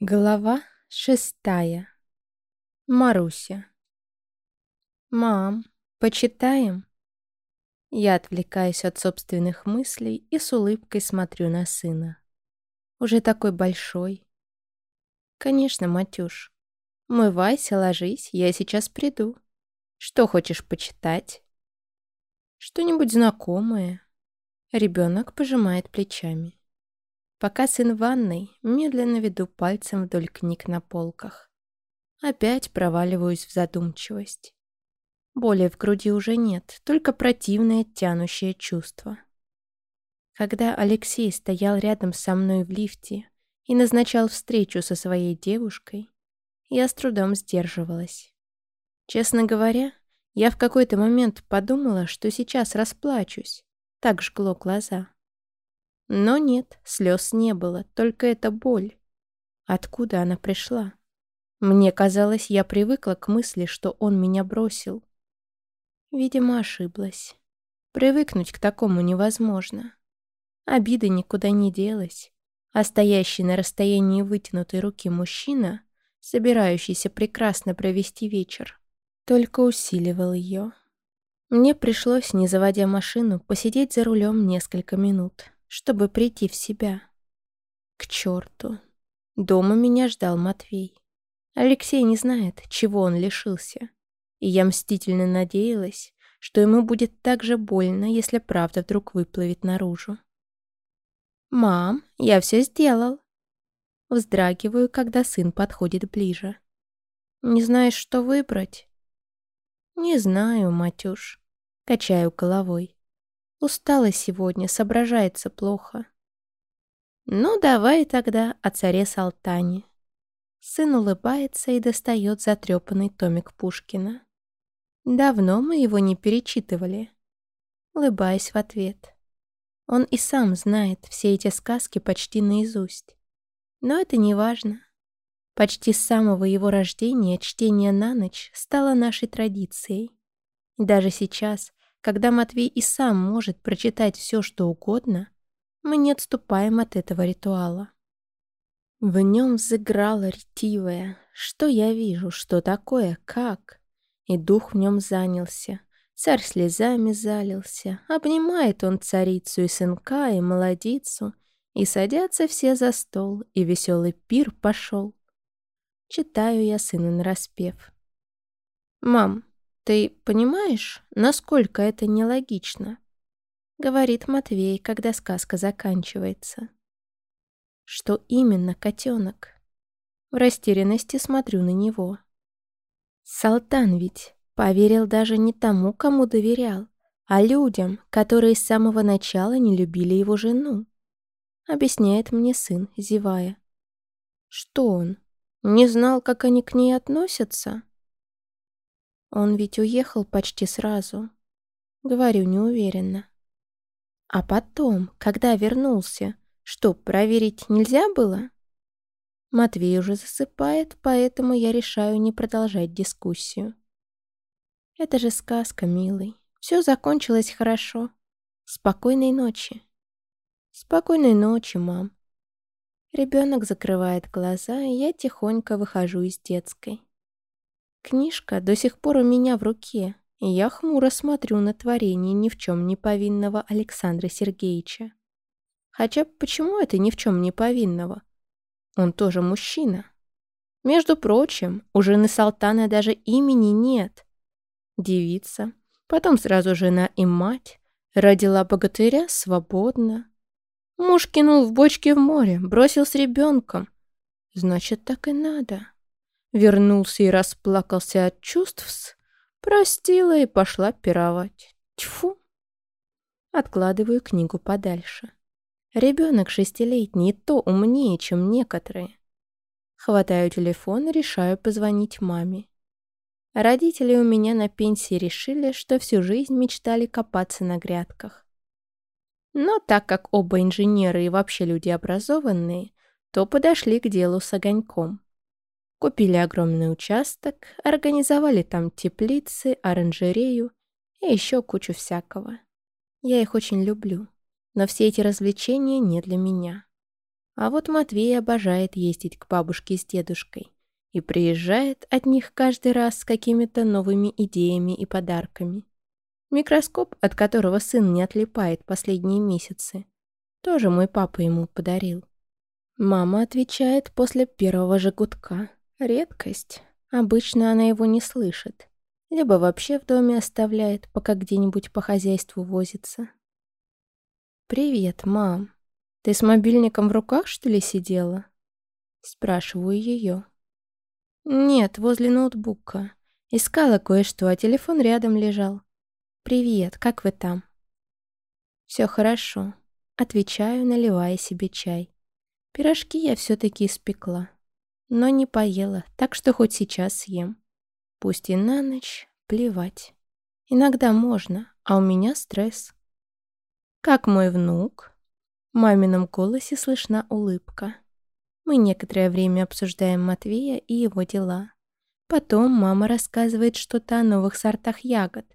Глава шестая. Маруся. «Мам, почитаем?» Я отвлекаюсь от собственных мыслей и с улыбкой смотрю на сына. Уже такой большой. «Конечно, Матюш. Мывайся, ложись, я сейчас приду. Что хочешь почитать?» «Что-нибудь знакомое?» Ребенок пожимает плечами. Пока сын в ванной, медленно веду пальцем вдоль книг на полках. Опять проваливаюсь в задумчивость. Боли в груди уже нет, только противное тянущее чувство. Когда Алексей стоял рядом со мной в лифте и назначал встречу со своей девушкой, я с трудом сдерживалась. Честно говоря, я в какой-то момент подумала, что сейчас расплачусь. Так жгло глаза. Но нет, слез не было, только эта боль. Откуда она пришла? Мне казалось, я привыкла к мысли, что он меня бросил. Видимо, ошиблась. Привыкнуть к такому невозможно. Обида никуда не делась, а стоящий на расстоянии вытянутой руки мужчина, собирающийся прекрасно провести вечер, только усиливал ее. Мне пришлось, не заводя машину, посидеть за рулем несколько минут чтобы прийти в себя. К черту. Дома меня ждал Матвей. Алексей не знает, чего он лишился. И я мстительно надеялась, что ему будет так же больно, если правда вдруг выплывет наружу. «Мам, я все сделал!» Вздрагиваю, когда сын подходит ближе. «Не знаешь, что выбрать?» «Не знаю, Матюш», — качаю головой. Устала сегодня, соображается плохо. Ну, давай тогда о царе Салтане. Сын улыбается и достает затрепанный томик Пушкина. Давно мы его не перечитывали. Улыбаясь в ответ. Он и сам знает все эти сказки почти наизусть. Но это не важно. Почти с самого его рождения чтение на ночь стало нашей традицией. Даже сейчас, когда Матвей и сам может прочитать все, что угодно, мы не отступаем от этого ритуала. В нем взыграла ретивая. Что я вижу, что такое, как? И дух в нем занялся. Царь слезами залился. Обнимает он царицу и сынка, и молодицу. И садятся все за стол, и веселый пир пошел. Читаю я сыну нараспев. «Мам, «Ты понимаешь, насколько это нелогично?» — говорит Матвей, когда сказка заканчивается. «Что именно, котенок?» В растерянности смотрю на него. Салтан ведь поверил даже не тому, кому доверял, а людям, которые с самого начала не любили его жену. Объясняет мне сын, зевая. Что он? Не знал, как они к ней относятся? Он ведь уехал почти сразу. Говорю неуверенно. А потом, когда вернулся, что, проверить нельзя было? Матвей уже засыпает, поэтому я решаю не продолжать дискуссию. Это же сказка, милый. Все закончилось хорошо. Спокойной ночи. Спокойной ночи, мам. Ребенок закрывает глаза, и я тихонько выхожу из детской. Книжка до сих пор у меня в руке, и я хмуро смотрю на творение ни в чем не повинного Александра Сергеевича. Хотя почему это ни в чем не повинного? Он тоже мужчина. Между прочим, у жены Салтана даже имени нет. Девица, потом сразу жена и мать, родила богатыря свободно. Муж кинул в бочке в море, бросил с ребенком. Значит, так и надо. Вернулся и расплакался от чувств, простила и пошла пировать. Тьфу! Откладываю книгу подальше. Ребенок шестилетний то умнее, чем некоторые. Хватаю телефон и решаю позвонить маме. Родители у меня на пенсии решили, что всю жизнь мечтали копаться на грядках. Но так как оба инженеры и вообще люди образованные, то подошли к делу с огоньком. Купили огромный участок, организовали там теплицы, оранжерею и еще кучу всякого. Я их очень люблю, но все эти развлечения не для меня. А вот Матвей обожает ездить к бабушке с дедушкой и приезжает от них каждый раз с какими-то новыми идеями и подарками. Микроскоп, от которого сын не отлипает последние месяцы, тоже мой папа ему подарил. Мама отвечает после первого же гудка. Редкость. Обычно она его не слышит. Либо вообще в доме оставляет, пока где-нибудь по хозяйству возится. «Привет, мам. Ты с мобильником в руках, что ли, сидела?» Спрашиваю ее. «Нет, возле ноутбука. Искала кое-что, а телефон рядом лежал. Привет, как вы там?» «Все хорошо», — отвечаю, наливая себе чай. Пирожки я все-таки испекла, но не поела, так что хоть сейчас съем. Пусть и на ночь, плевать. Иногда можно, а у меня стресс. Как мой внук? В мамином голосе слышна улыбка. Мы некоторое время обсуждаем Матвея и его дела. Потом мама рассказывает что-то о новых сортах ягод.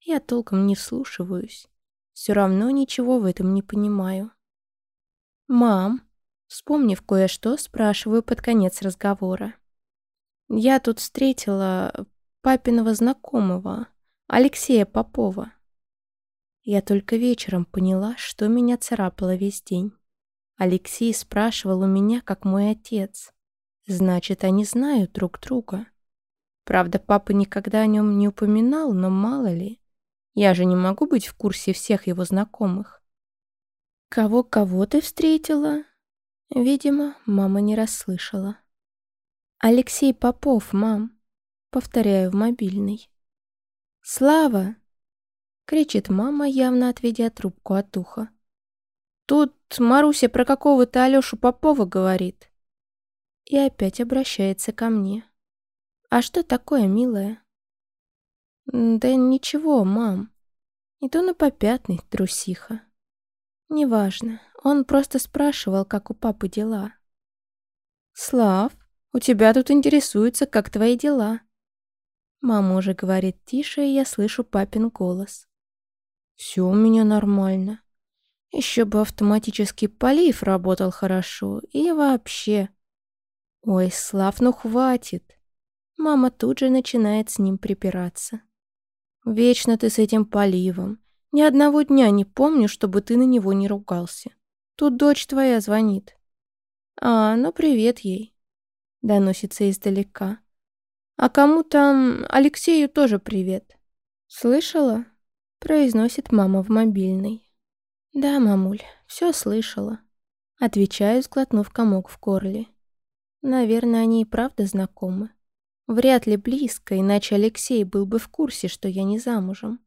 Я толком не вслушиваюсь. Все равно ничего в этом не понимаю. «Мам», вспомнив кое-что, спрашиваю под конец разговора. «Я тут встретила папиного знакомого, Алексея Попова». Я только вечером поняла, что меня царапало весь день. Алексей спрашивал у меня, как мой отец. Значит, они знают друг друга. Правда, папа никогда о нем не упоминал, но мало ли. Я же не могу быть в курсе всех его знакомых. «Кого-кого ты встретила?» Видимо, мама не расслышала. «Алексей Попов, мам», — повторяю в мобильный. «Слава!» — кричит мама, явно отведя трубку от уха. Тут Маруся про какого-то Алёшу Попова говорит. И опять обращается ко мне. А что такое, милая? Да ничего, мам. Не то на попятный, трусиха. Неважно. Он просто спрашивал, как у папы дела. Слав, у тебя тут интересуется, как твои дела. Мама уже говорит тише, и я слышу папин голос. Все у меня нормально. Еще бы автоматический полив работал хорошо. И вообще... Ой, Слав, ну хватит. Мама тут же начинает с ним припираться. Вечно ты с этим поливом. Ни одного дня не помню, чтобы ты на него не ругался. Тут дочь твоя звонит. А, ну привет ей. Доносится издалека. А кому там... Алексею тоже привет. Слышала? Произносит мама в мобильный. «Да, мамуль, все слышала». Отвечаю, сглотнув комок в горле. Наверное, они и правда знакомы. Вряд ли близко, иначе Алексей был бы в курсе, что я не замужем.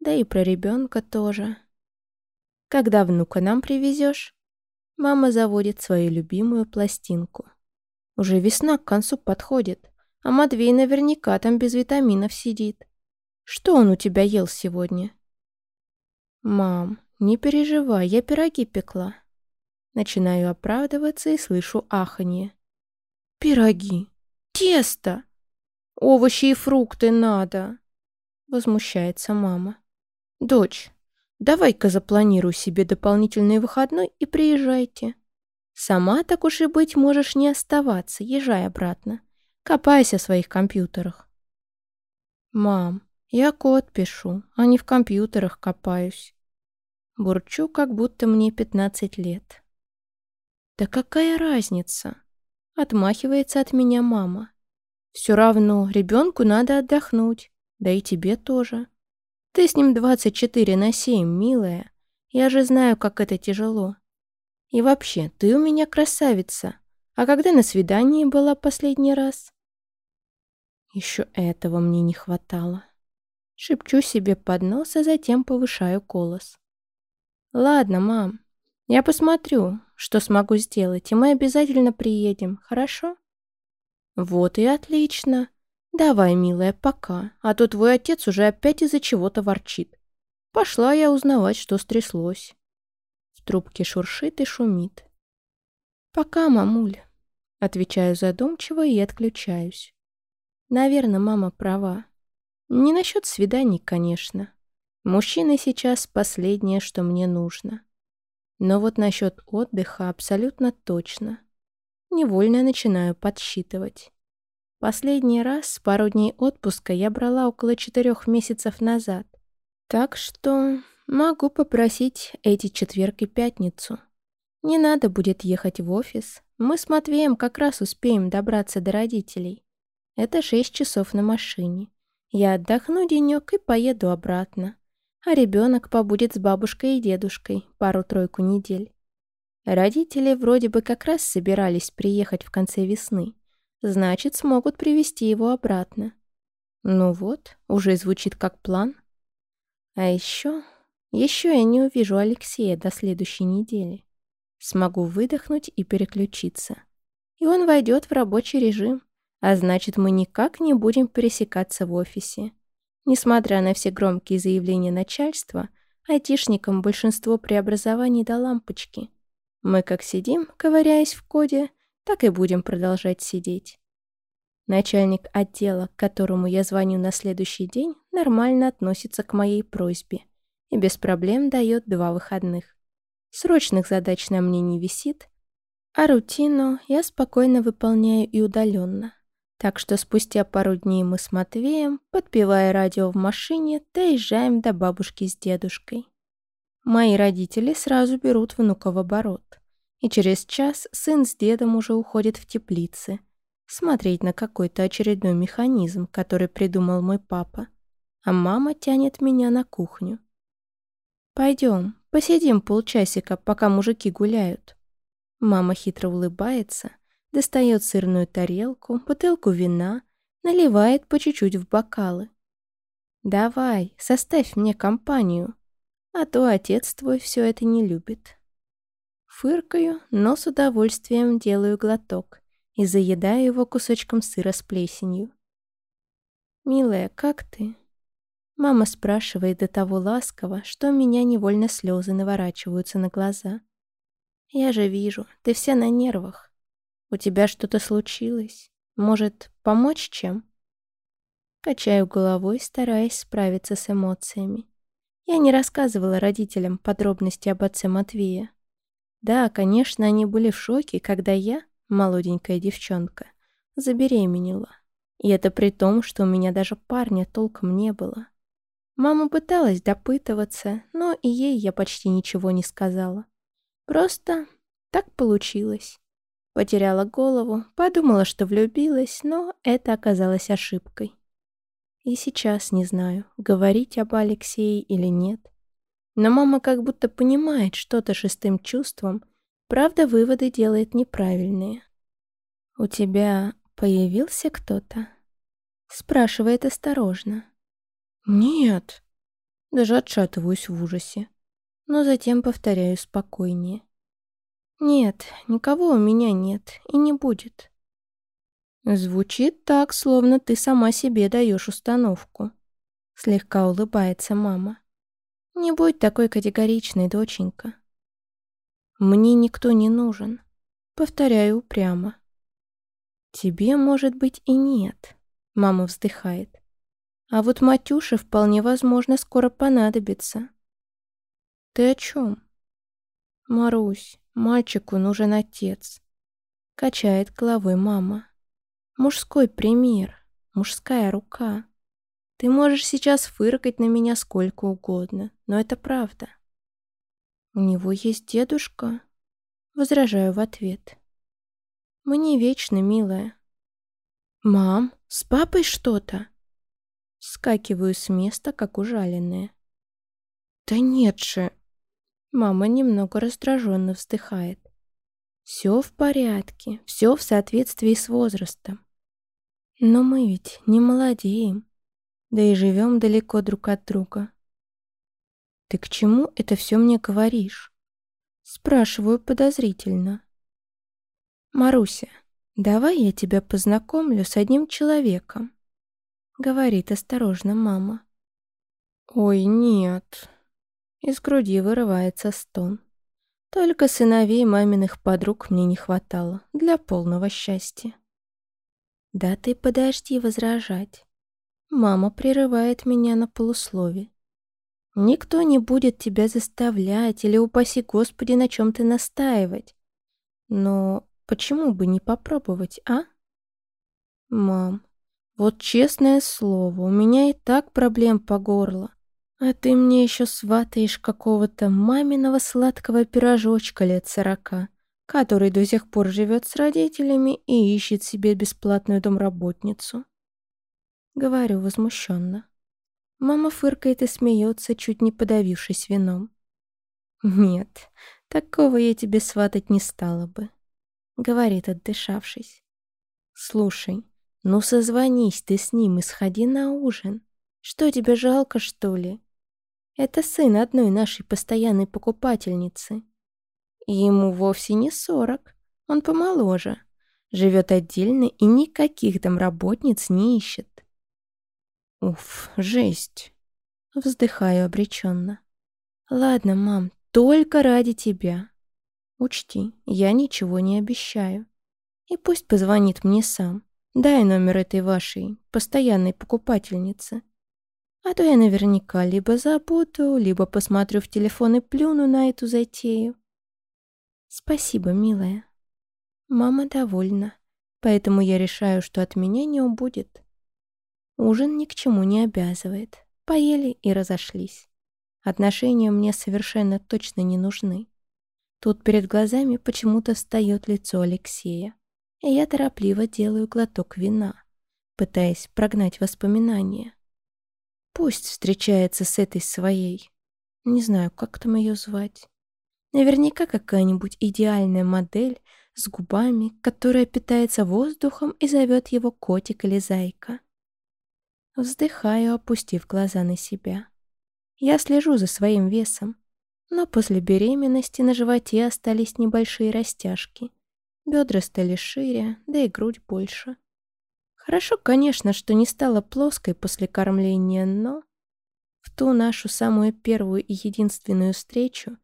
Да и про ребенка тоже. Когда внука нам привезешь? Мама заводит свою любимую пластинку. Уже весна к концу подходит, а Матвей наверняка там без витаминов сидит. Что он у тебя ел сегодня? Мам, «Не переживай, я пироги пекла». Начинаю оправдываться и слышу аханье. «Пироги! Тесто! Овощи и фрукты надо!» Возмущается мама. «Дочь, давай-ка запланируй себе дополнительный выходной и приезжайте. Сама, так уж и быть, можешь не оставаться, езжай обратно. Копайся в своих компьютерах». «Мам, я код пишу, а не в компьютерах копаюсь. Бурчу, как будто мне 15 лет. «Да какая разница?» Отмахивается от меня мама. «Все равно ребенку надо отдохнуть, да и тебе тоже. Ты с ним 24 на 7, милая. Я же знаю, как это тяжело. И вообще, ты у меня красавица. А когда на свидании была последний раз?» Еще этого мне не хватало. Шепчу себе под нос, а затем повышаю голос. «Ладно, мам, я посмотрю, что смогу сделать, и мы обязательно приедем, хорошо?» «Вот и отлично. Давай, милая, пока, а то твой отец уже опять из-за чего-то ворчит. Пошла я узнавать, что стряслось». В трубке шуршит и шумит. «Пока, мамуль», — отвечаю задумчиво и отключаюсь. Наверное, мама права. Не насчет свиданий, конечно. Мужчины сейчас последнее, что мне нужно. Но вот насчет отдыха абсолютно точно. Невольно начинаю подсчитывать. Последний раз пару дней отпуска я брала около четырех месяцев назад. Так что могу попросить эти четверг и пятницу. Не надо будет ехать в офис. Мы с Матвеем как раз успеем добраться до родителей. Это шесть часов на машине. Я отдохну денек и поеду обратно. А ребенок побудет с бабушкой и дедушкой пару-тройку недель. Родители вроде бы как раз собирались приехать в конце весны. Значит, смогут привести его обратно. Ну вот, уже звучит как план. А еще... Еще я не увижу Алексея до следующей недели. Смогу выдохнуть и переключиться. И он войдет в рабочий режим. А значит, мы никак не будем пересекаться в офисе. Несмотря на все громкие заявления начальства, айтишникам большинство преобразований до лампочки. Мы как сидим, ковыряясь в коде, так и будем продолжать сидеть. Начальник отдела, к которому я звоню на следующий день, нормально относится к моей просьбе и без проблем дает два выходных. Срочных задач на мне не висит, а рутину я спокойно выполняю и удаленно. Так что спустя пару дней мы с Матвеем, подпевая радио в машине, доезжаем до бабушки с дедушкой. Мои родители сразу берут внука в оборот. И через час сын с дедом уже уходит в теплицы. Смотреть на какой-то очередной механизм, который придумал мой папа. А мама тянет меня на кухню. «Пойдем, посидим полчасика, пока мужики гуляют». Мама хитро улыбается, достает сырную тарелку, бутылку вина, наливает по чуть-чуть в бокалы. «Давай, составь мне компанию, а то отец твой все это не любит». Фыркаю, но с удовольствием делаю глоток и заедаю его кусочком сыра с плесенью. «Милая, как ты?» Мама спрашивает до того ласково, что у меня невольно слезы наворачиваются на глаза. «Я же вижу, ты вся на нервах. У тебя что-то случилось. Может, помочь чем?» Качаю головой, стараясь справиться с эмоциями. Я не рассказывала родителям подробности об отце Матвея. Да, конечно, они были в шоке, когда я, молоденькая девчонка, забеременела. И это при том, что у меня даже парня толком не было. Мама пыталась допытываться, но и ей я почти ничего не сказала. Просто так получилось. Потеряла голову, подумала, что влюбилась, но это оказалось ошибкой. И сейчас не знаю, говорить об Алексее или нет. Но мама как будто понимает что-то шестым чувством, правда, выводы делает неправильные. «У тебя появился кто-то?» Спрашивает осторожно. «Нет!» Даже отшатываюсь в ужасе. Но затем повторяю спокойнее. «Нет, никого у меня нет и не будет». Звучит так, словно ты сама себе даешь установку. Слегка улыбается мама. Не будь такой категоричной, доченька. Мне никто не нужен. Повторяю упрямо. Тебе, может быть, и нет. Мама вздыхает. А вот Матюше вполне возможно скоро понадобится. Ты о чем? Марусь, мальчику нужен отец. Качает головой мама. Мужской пример, мужская рука. Ты можешь сейчас фыркать на меня сколько угодно, но это правда. У него есть дедушка? Возражаю в ответ. Мы не вечны, милая. Мам, с папой что-то? Скакиваю с места, как ужаленная. «Да нет же!» Мама немного раздраженно вздыхает. «Все в порядке, все в соответствии с возрастом. Но мы ведь не молодеем, да и живем далеко друг от друга». «Ты к чему это все мне говоришь?» Спрашиваю подозрительно. «Маруся, давай я тебя познакомлю с одним человеком. — говорит осторожно мама. «Ой, нет». Из груди вырывается стон. Только сыновей маминых подруг мне не хватало для полного счастья. «Да ты подожди возражать». Мама прерывает меня на полуслове. Никто не будет тебя заставлять или, упаси Господи, на чем ты настаивать. Но почему бы не попробовать, а? Мам, вот честное слово, у меня и так проблем по горло. А ты мне еще сватаешь какого-то маминого сладкого пирожочка лет сорока, который до сих пор живет с родителями и ищет себе бесплатную домработницу. Говорю возмущенно. Мама фыркает и смеется, чуть не подавившись вином. «Нет, такого я тебе сватать не стала бы», — говорит, отдышавшись. «Слушай, ну созвонись ты с ним и сходи на ужин. Что тебе жалко, что ли? Это сын одной нашей постоянной покупательницы. Ему вовсе не сорок, он помоложе, живет отдельно и никаких домработниц не ищет. Уф, жесть. Вздыхаю обреченно. Ладно, мам, только ради тебя. Учти, я ничего не обещаю. И пусть позвонит мне сам. Дай номер этой вашей постоянной покупательницы. А то я наверняка либо забуду, либо посмотрю в телефон и плюну на эту затею. Спасибо, милая. Мама довольна, поэтому я решаю, что от меня не убудет. Ужин ни к чему не обязывает. Поели и разошлись. Отношения мне совершенно точно не нужны. Тут перед глазами почему-то встает лицо Алексея, и я торопливо делаю глоток вина, пытаясь прогнать воспоминания. Пусть встречается с этой своей. Не знаю, как там ее звать. Наверняка какая-нибудь идеальная модель с губами, которая питается воздухом и зовет его котик или зайка. Вздыхаю, опустив глаза на себя. Я слежу за своим весом, но после беременности на животе остались небольшие растяжки. Бедра стали шире, да и грудь больше. Хорошо, конечно, что не стала плоской после кормления, но... В ту нашу самую первую и единственную встречу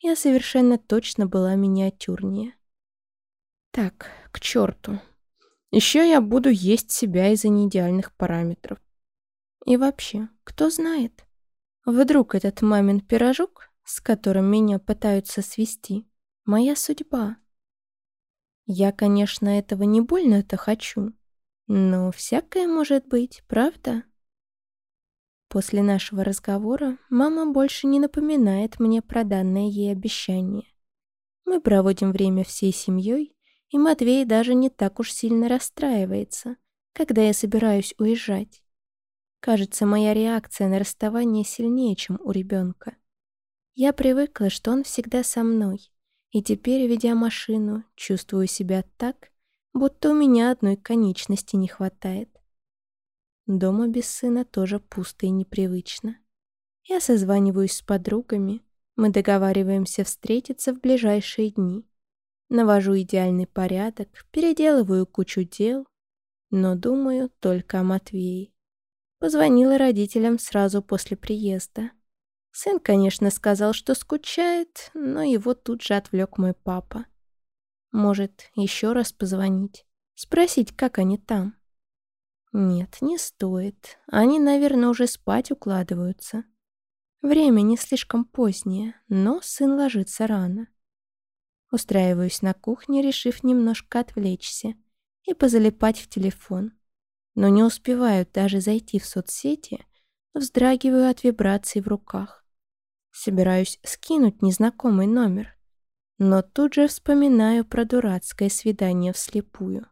я совершенно точно была миниатюрнее. Так, к черту. Еще я буду есть себя из-за неидеальных параметров. И вообще, кто знает? Вдруг этот мамин пирожок, с которым меня пытаются свести, моя судьба? Я, конечно, этого не больно-то хочу, но всякое может быть, правда? После нашего разговора мама больше не напоминает мне про данное ей обещание. Мы проводим время всей семьей, и Матвей даже не так уж сильно расстраивается, когда я собираюсь уезжать. Кажется, моя реакция на расставание сильнее, чем у ребенка. Я привыкла, что он всегда со мной, и теперь, ведя машину, чувствую себя так, будто у меня одной конечности не хватает. Дома без сына тоже пусто и непривычно. Я созваниваюсь с подругами, мы договариваемся встретиться в ближайшие дни. Навожу идеальный порядок, переделываю кучу дел, но думаю только о Матвее. Позвонила родителям сразу после приезда. Сын, конечно, сказал, что скучает, но его тут же отвлек мой папа. Может, еще раз позвонить? Спросить, как они там? Нет, не стоит. Они, наверное, уже спать укладываются. Время не слишком позднее, но сын ложится рано. Устраиваюсь на кухне, решив немножко отвлечься и позалипать в телефон но не успеваю даже зайти в соцсети, вздрагиваю от вибраций в руках. Собираюсь скинуть незнакомый номер, но тут же вспоминаю про дурацкое свидание вслепую.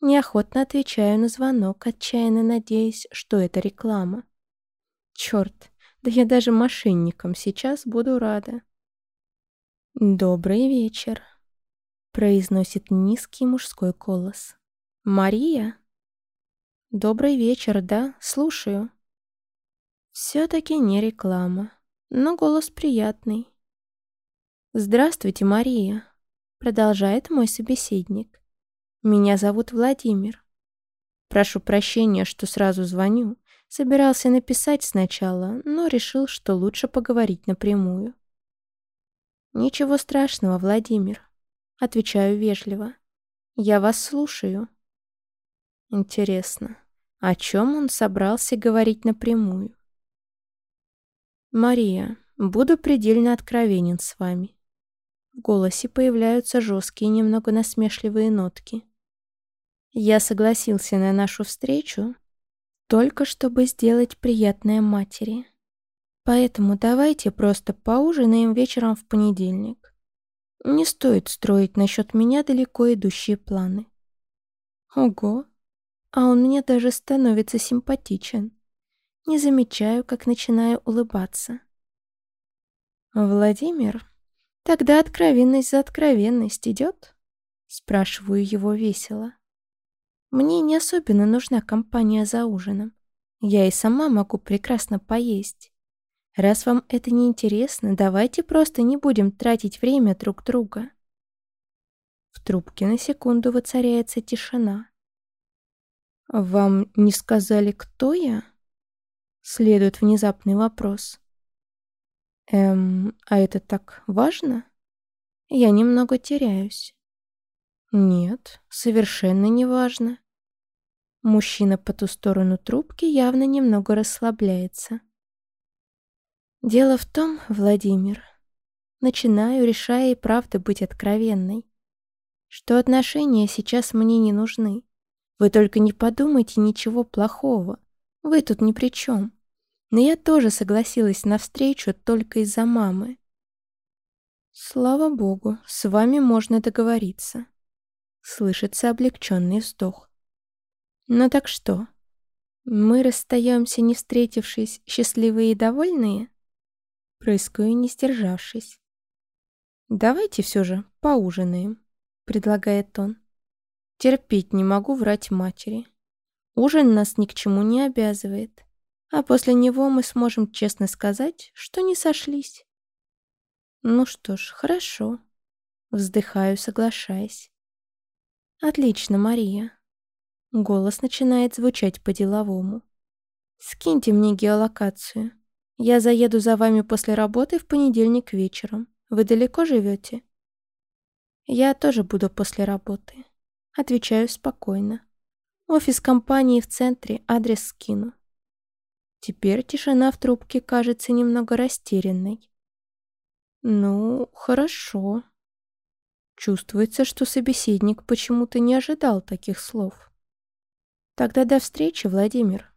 Неохотно отвечаю на звонок, отчаянно надеясь, что это реклама. Черт, да я даже мошенникам сейчас буду рада. «Добрый вечер», — произносит низкий мужской голос. «Мария?» «Добрый вечер, да? Слушаю». Все-таки не реклама, но голос приятный. «Здравствуйте, Мария», — продолжает мой собеседник. «Меня зовут Владимир. Прошу прощения, что сразу звоню. Собирался написать сначала, но решил, что лучше поговорить напрямую». «Ничего страшного, Владимир», — отвечаю вежливо. «Я вас слушаю». «Интересно, о чем он собрался говорить напрямую. «Мария, буду предельно откровенен с вами». В голосе появляются жесткие, немного насмешливые нотки. Я согласился на нашу встречу только чтобы сделать приятное матери. Поэтому давайте просто поужинаем вечером в понедельник. Не стоит строить насчет меня далеко идущие планы. Ого, а он мне даже становится симпатичен. Не замечаю, как начинаю улыбаться. «Владимир, тогда откровенность за откровенность идет?» Спрашиваю его весело. Мне не особенно нужна компания за ужином. Я и сама могу прекрасно поесть. Раз вам это не интересно, давайте просто не будем тратить время друг друга. В трубке на секунду воцаряется тишина. «Вам не сказали, кто я?» Следует внезапный вопрос. «Эм, а это так важно?» Я немного теряюсь. «Нет, совершенно не важно. Мужчина по ту сторону трубки явно немного расслабляется. Дело в том, Владимир, начинаю, решая и правда быть откровенной, что отношения сейчас мне не нужны. Вы только не подумайте ничего плохого. Вы тут ни при чем. Но я тоже согласилась на встречу только из-за мамы. Слава богу, с вами можно договориться. Слышится облегченный вздох. Ну так что? Мы расстаемся, не встретившись, счастливые и довольные? Прыскаю, не сдержавшись. Давайте все же поужинаем, предлагает он. Терпеть не могу врать матери. Ужин нас ни к чему не обязывает. А после него мы сможем честно сказать, что не сошлись. Ну что ж, хорошо. Вздыхаю, соглашаясь. Отлично, Мария. Голос начинает звучать по-деловому. «Скиньте мне геолокацию. Я заеду за вами после работы в понедельник вечером. Вы далеко живете?» «Я тоже буду после работы». Отвечаю спокойно. Офис компании в центре, адрес скину. Теперь тишина в трубке кажется немного растерянной. «Ну, хорошо». Чувствуется, что собеседник почему-то не ожидал таких слов. Тогда до встречи, Владимир.